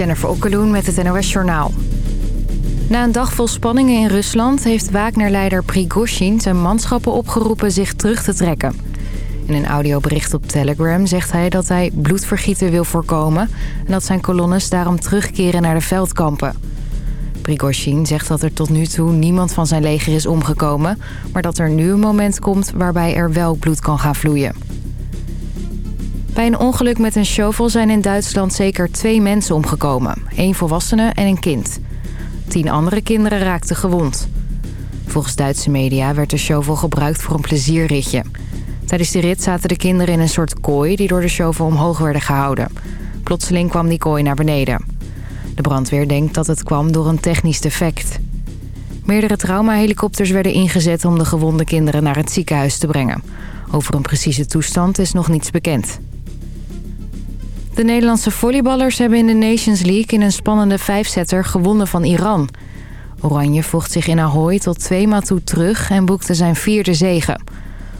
Jennifer Okkeloen met het NOS Journaal. Na een dag vol spanningen in Rusland heeft Wagner-leider Prigozhin zijn manschappen opgeroepen zich terug te trekken. In een audiobericht op Telegram zegt hij dat hij bloedvergieten wil voorkomen... en dat zijn kolonnes daarom terugkeren naar de veldkampen. Prigozhin zegt dat er tot nu toe niemand van zijn leger is omgekomen... maar dat er nu een moment komt waarbij er wel bloed kan gaan vloeien. Bij een ongeluk met een shovel zijn in Duitsland zeker twee mensen omgekomen. één volwassene en een kind. Tien andere kinderen raakten gewond. Volgens Duitse media werd de shovel gebruikt voor een plezierritje. Tijdens de rit zaten de kinderen in een soort kooi die door de shovel omhoog werden gehouden. Plotseling kwam die kooi naar beneden. De brandweer denkt dat het kwam door een technisch defect. Meerdere traumahelikopters werden ingezet om de gewonde kinderen naar het ziekenhuis te brengen. Over een precieze toestand is nog niets bekend. De Nederlandse volleyballers hebben in de Nations League in een spannende vijfsetter gewonnen van Iran. Oranje vocht zich in Ahoy tot twee maal toe terug en boekte zijn vierde zegen.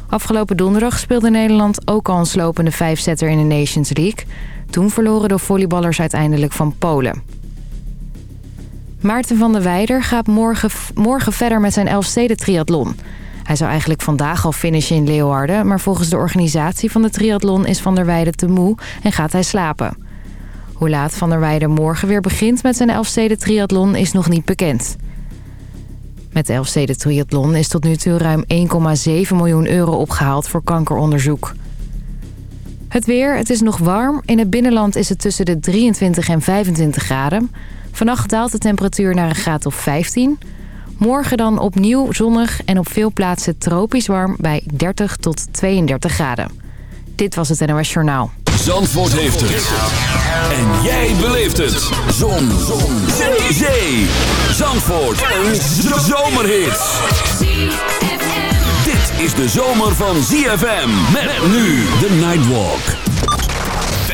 Afgelopen donderdag speelde Nederland ook al een slopende vijfsetter in de Nations League. Toen verloren de volleyballers uiteindelijk van Polen. Maarten van der Weider gaat morgen, morgen verder met zijn Elfsteden triathlon. Hij zou eigenlijk vandaag al finishen in Leeuwarden... maar volgens de organisatie van de triathlon is Van der Weijden te moe en gaat hij slapen. Hoe laat Van der Weijden morgen weer begint met zijn Elfsteden triathlon is nog niet bekend. Met de Elfsteden triathlon is tot nu toe ruim 1,7 miljoen euro opgehaald voor kankeronderzoek. Het weer, het is nog warm. In het binnenland is het tussen de 23 en 25 graden. Vannacht daalt de temperatuur naar een graad of 15... Morgen dan opnieuw zonnig en op veel plaatsen tropisch warm bij 30 tot 32 graden. Dit was het NOS Journaal. Zandvoort heeft het. En jij beleeft het. Zon. Zon. Zee. Zee. Zandvoort. Een zomerhit. Dit is de zomer van ZFM. Met nu de Nightwalk.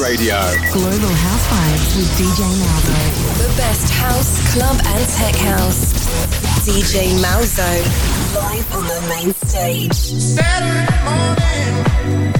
Radio. Global House Vibes with DJ Malzo. The best house, club, and tech house. DJ Malzo. Live on the main stage. Saturday morning.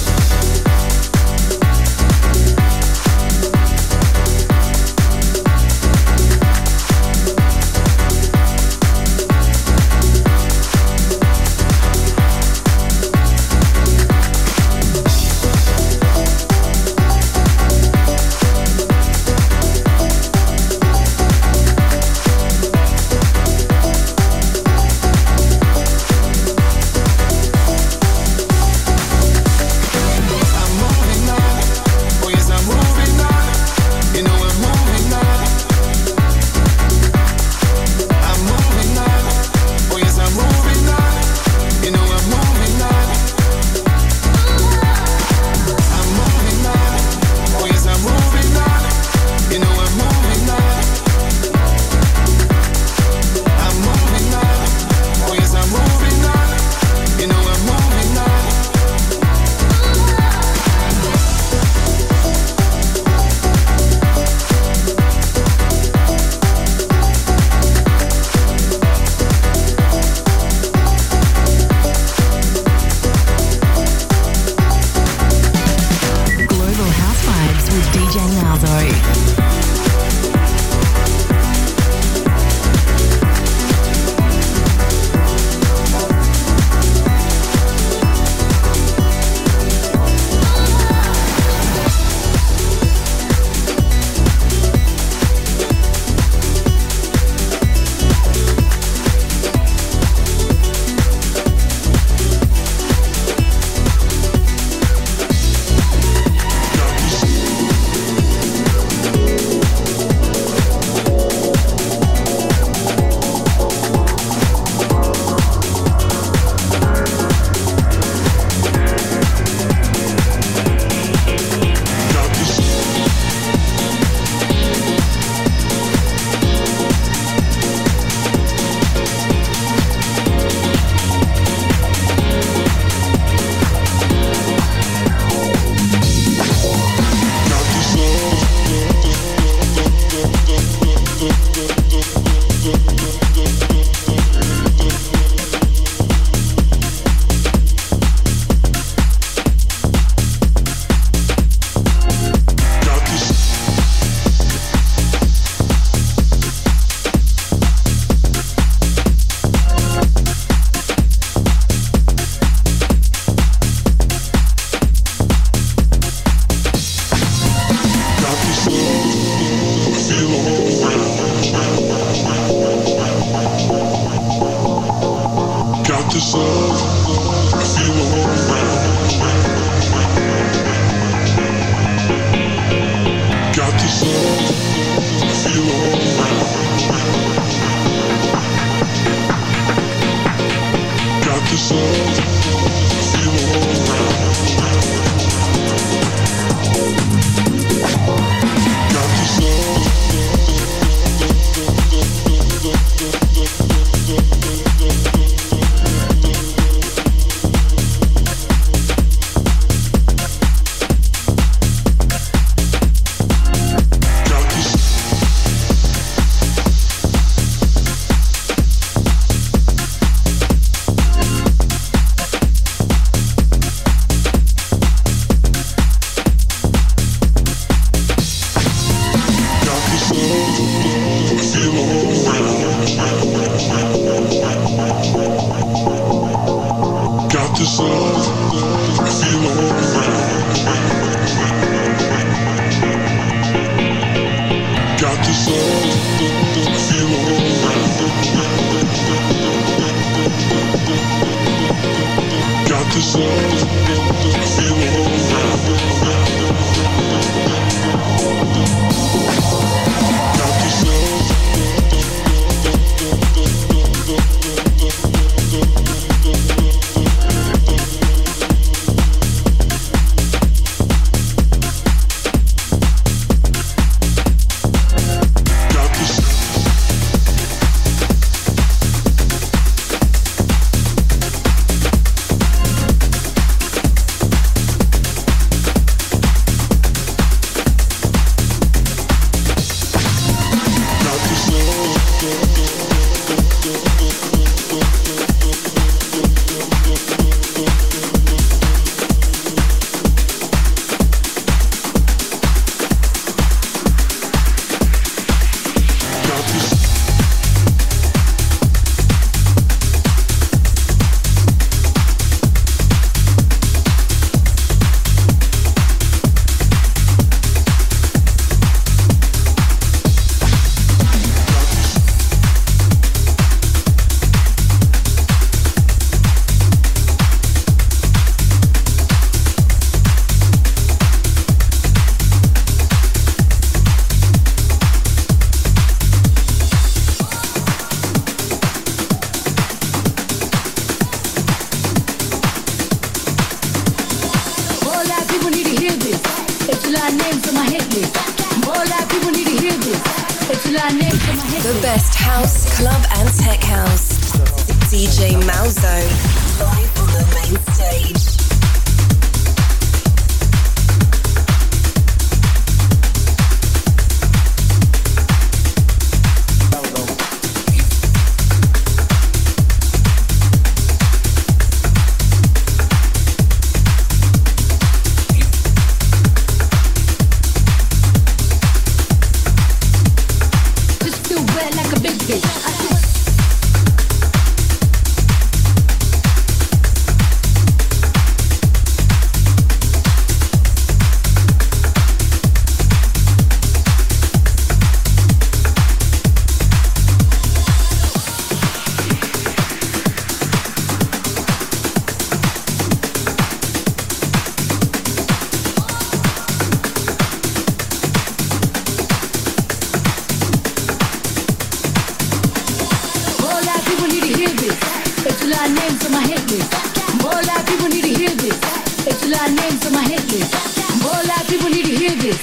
hit list. More live people need to hear this.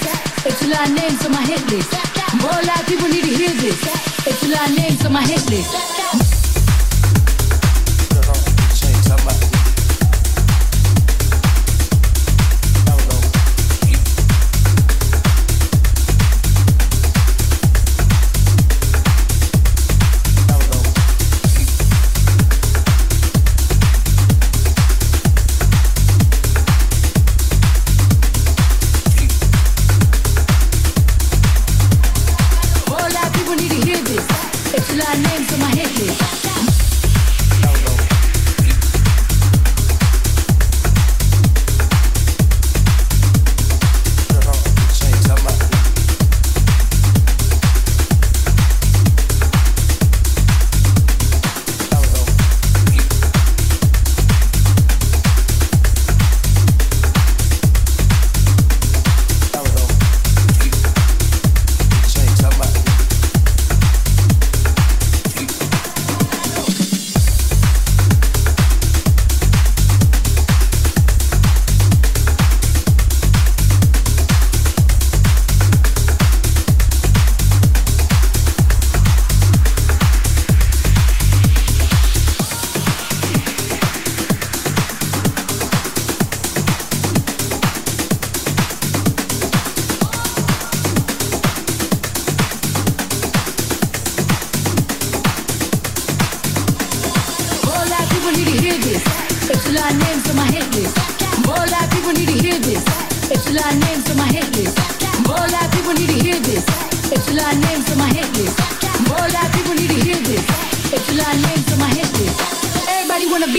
It's a lot of names on my hit list. More live people need to hear this. It's a lot of names on my hit list.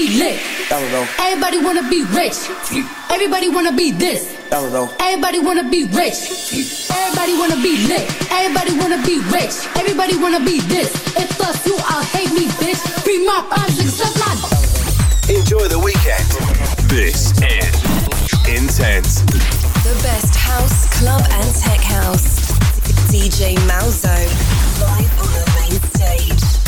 Be lit. Everybody wanna be rich. Everybody wanna be this. Everybody wanna be rich. Everybody wanna be lit. Everybody wanna be rich. Everybody wanna be this. If us you out, hate me, bitch. Be my arms and suck my. Enjoy the weekend. This is Intense. The best house, club, and tech house. DJ Malzo. Live on the main stage.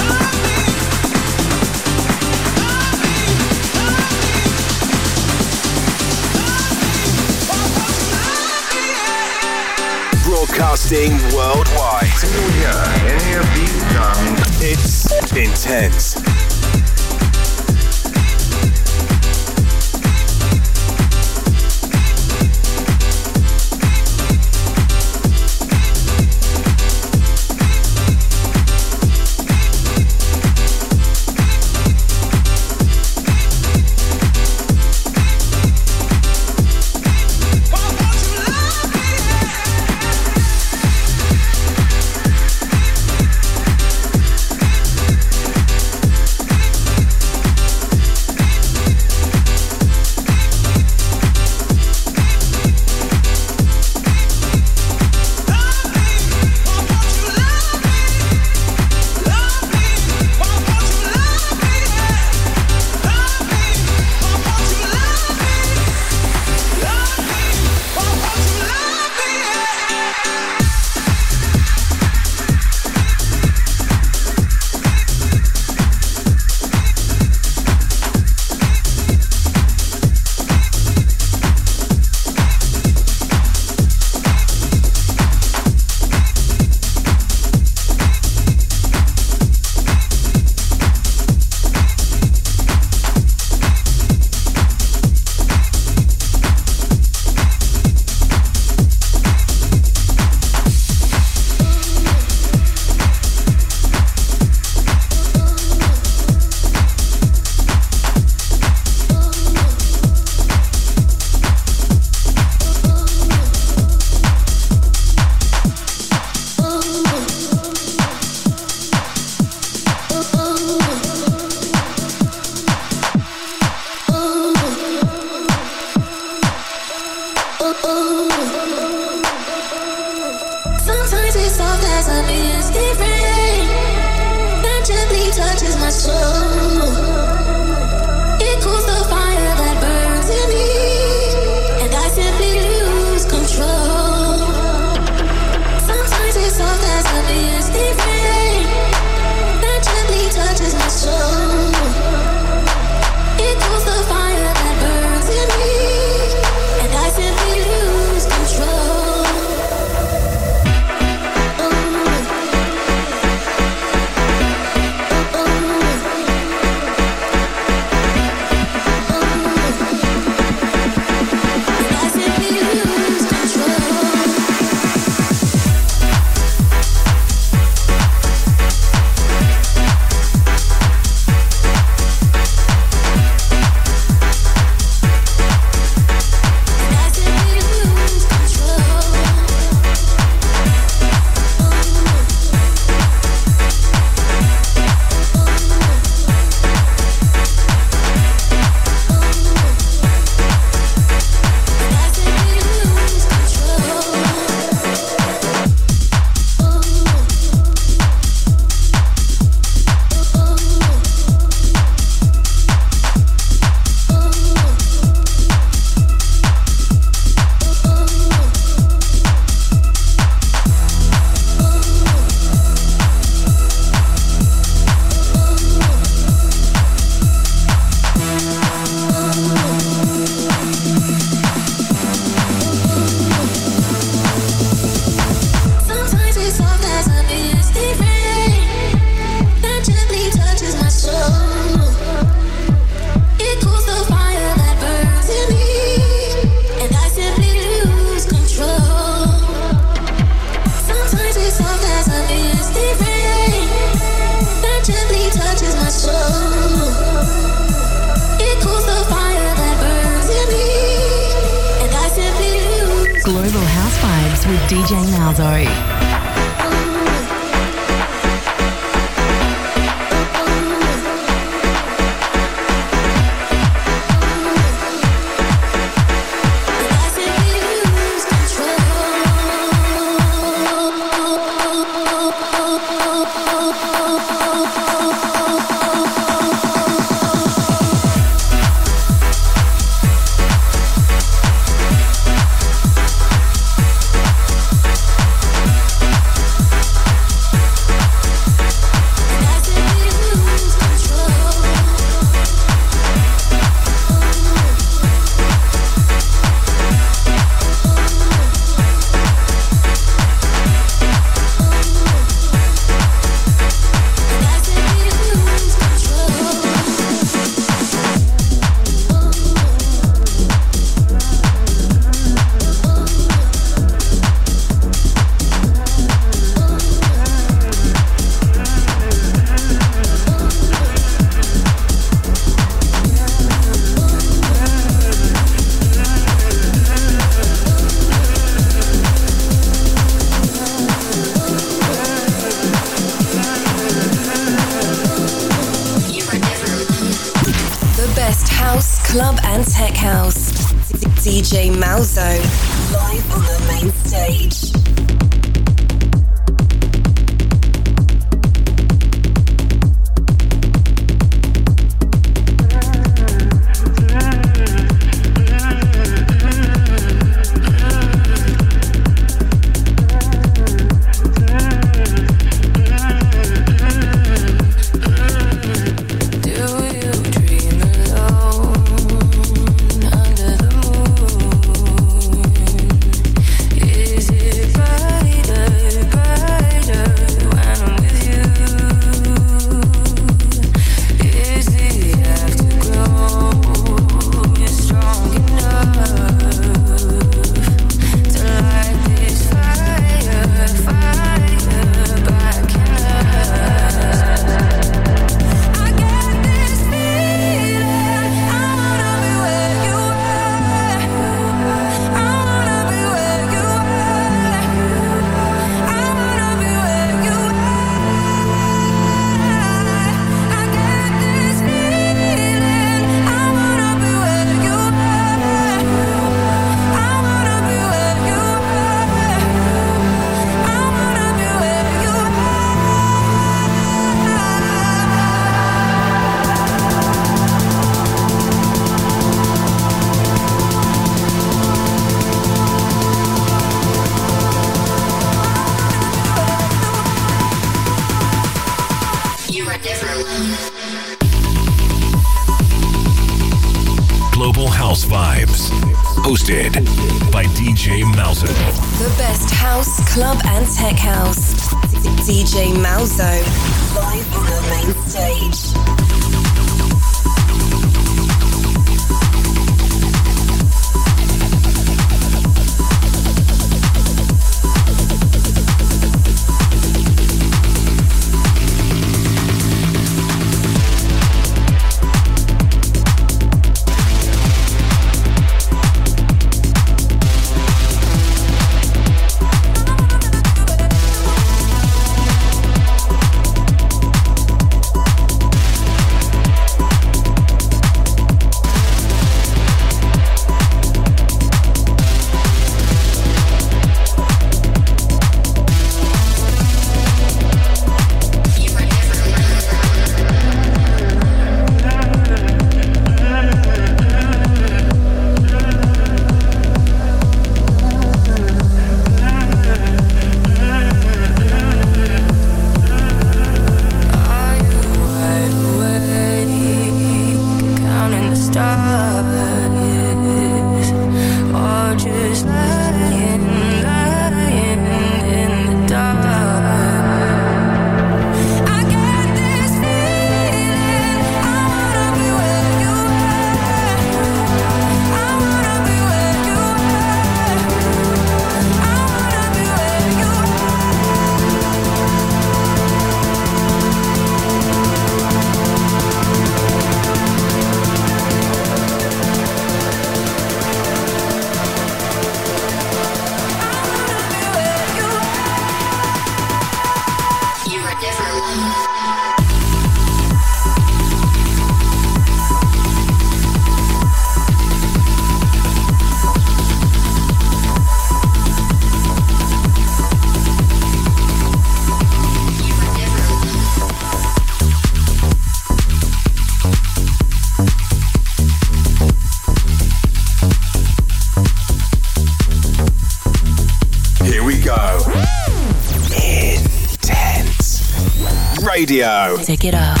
take it off.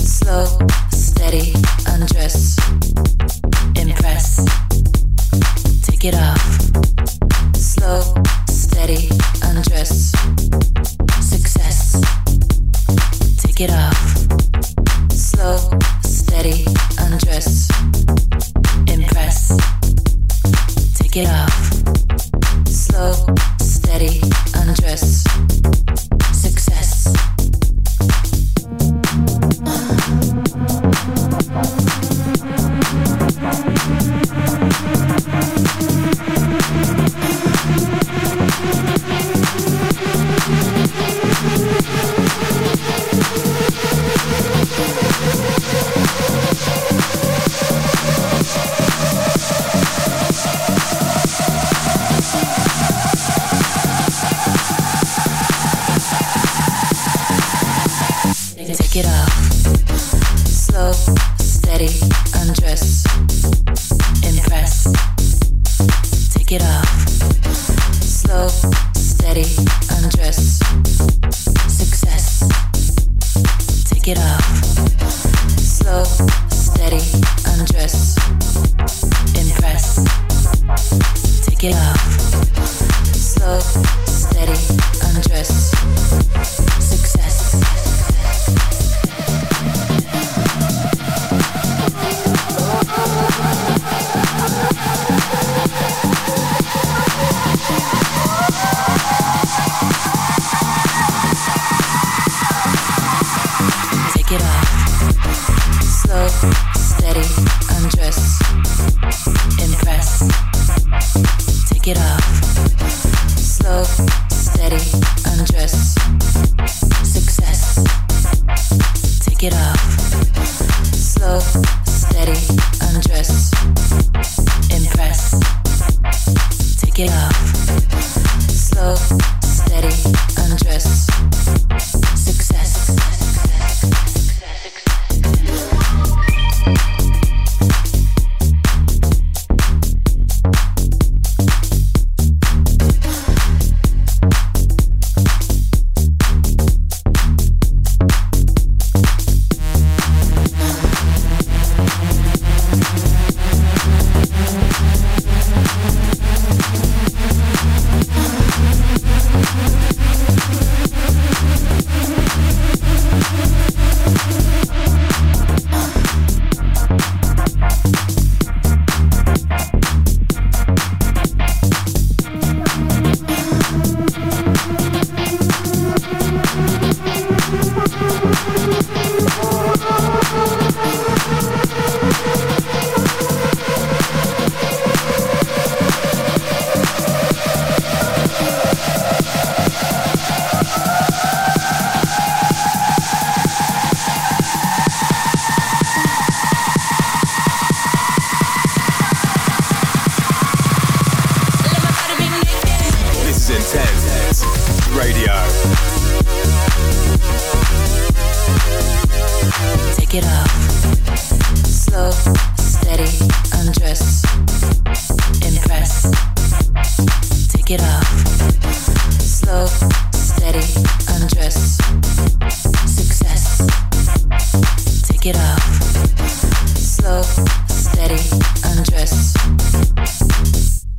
Slow, steady, undress, impress. Take it off. Slow, steady, undress, success. Take it off. it up.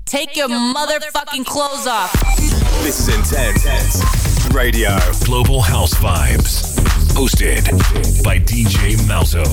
Take, your, motherfucking, motherfucking clothes off. This is Intense Radio. Global House Vibes. Hosted by DJ Malzo.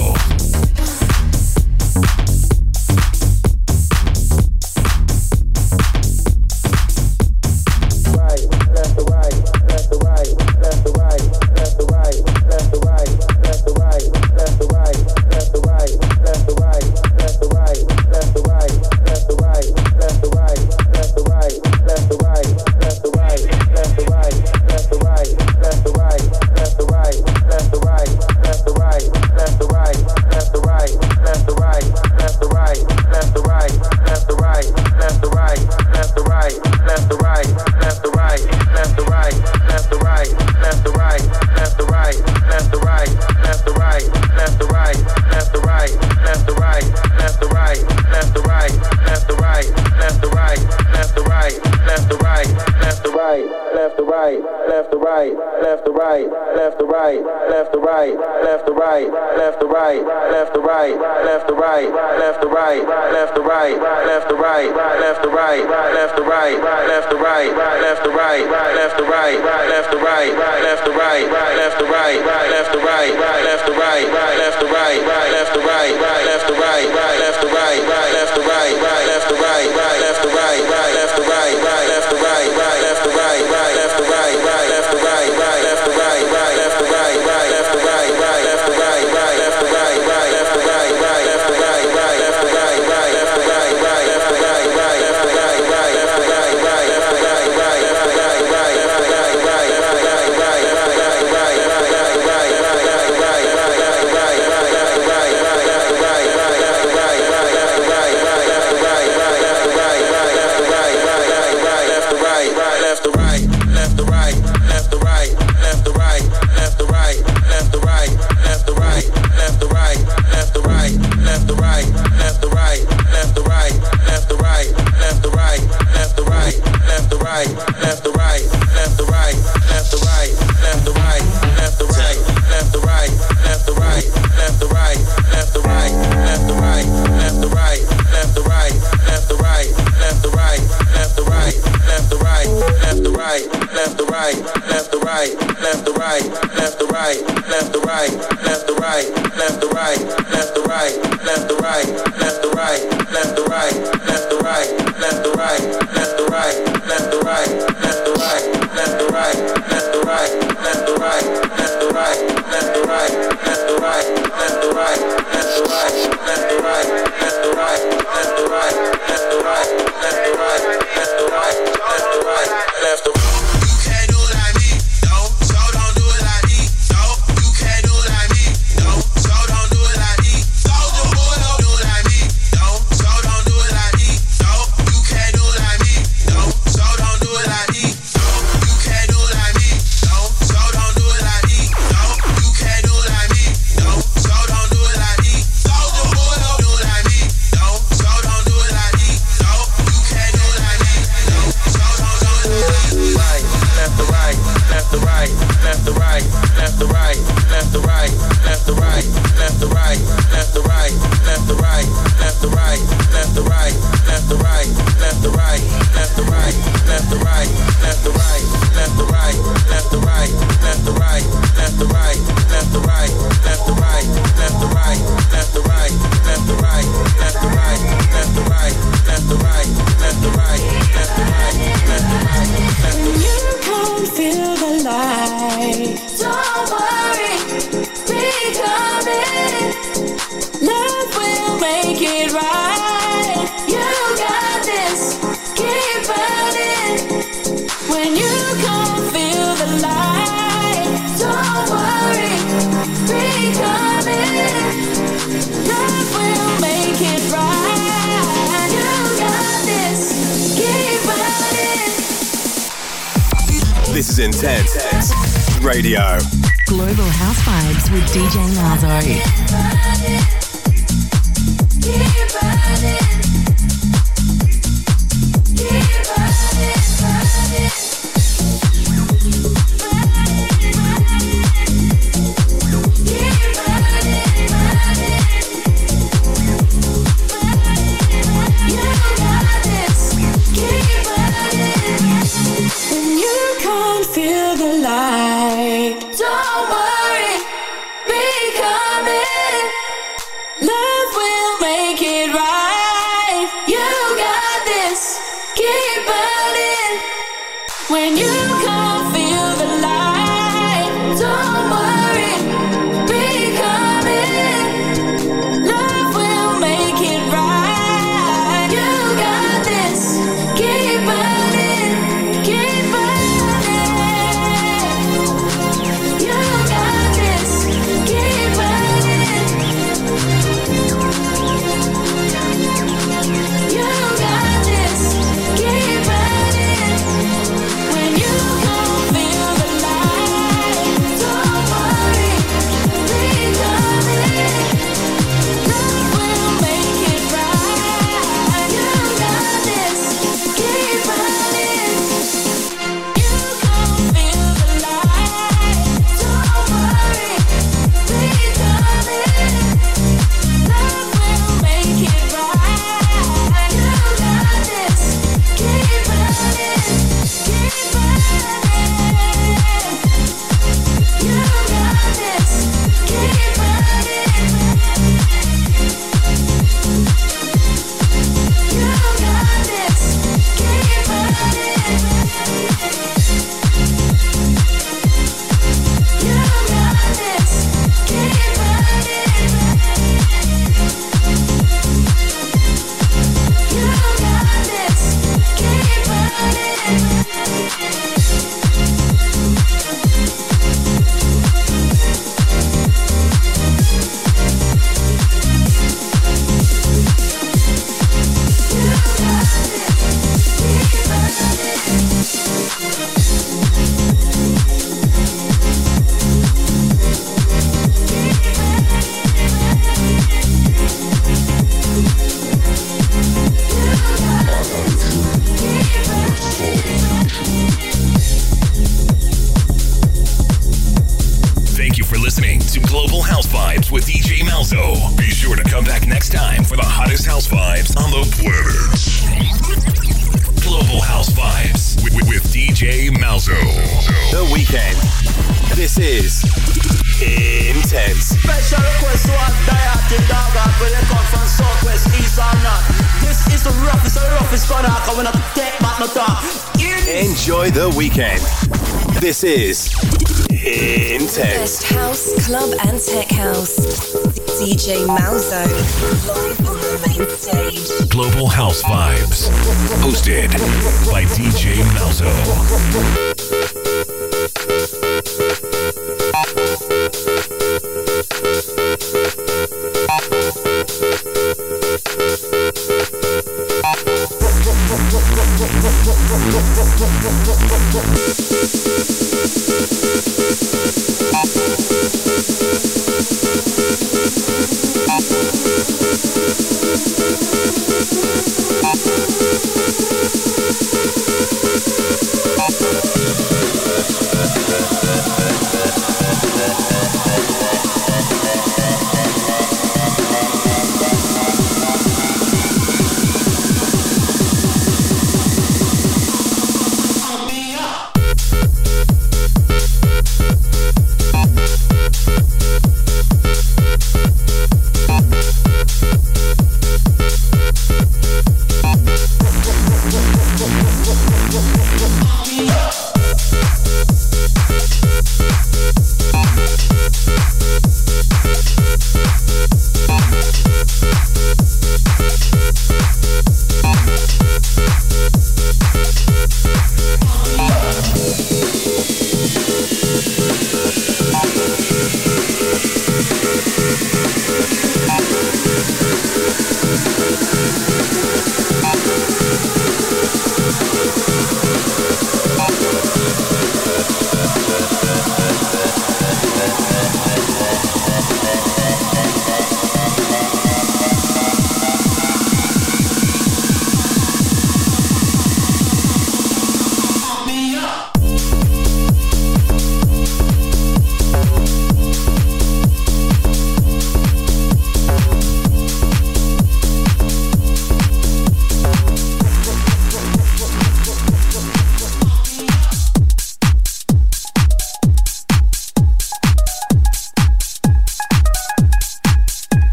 House on the planet. Global House Vibes with, with, with DJ Malzo. the weekend. This is Intense. Special request to our diehardy dog out where they come from southwest, east or north. This is the roughest, the roughest gonna come and take back no talk. Enjoy the weekend. This is Intense. Best house, club, and tech house. DJ Malzo. Global House Vibes. Hosted by DJ Malzo.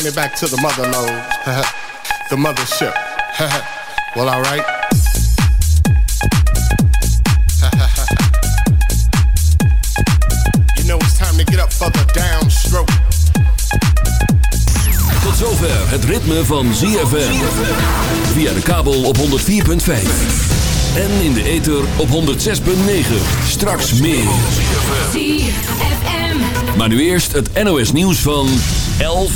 Taking it back to the mother lode. the mothership. well, alright. you know, it's time to get up for the downstroke. Tot zover het ritme van ZFM. Via de kabel op 104.5. En in de ether op 106.9. Straks meer. Maar nu eerst het NOS nieuws van 11